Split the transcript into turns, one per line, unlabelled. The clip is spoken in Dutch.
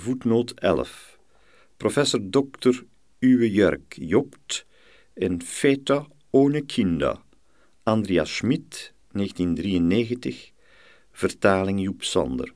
voetnoot 11. Professor Dr. Uwe Jurk Jopt in Feta ohne Kinder. Andrea Schmid, 1993, vertaling Joep Sander.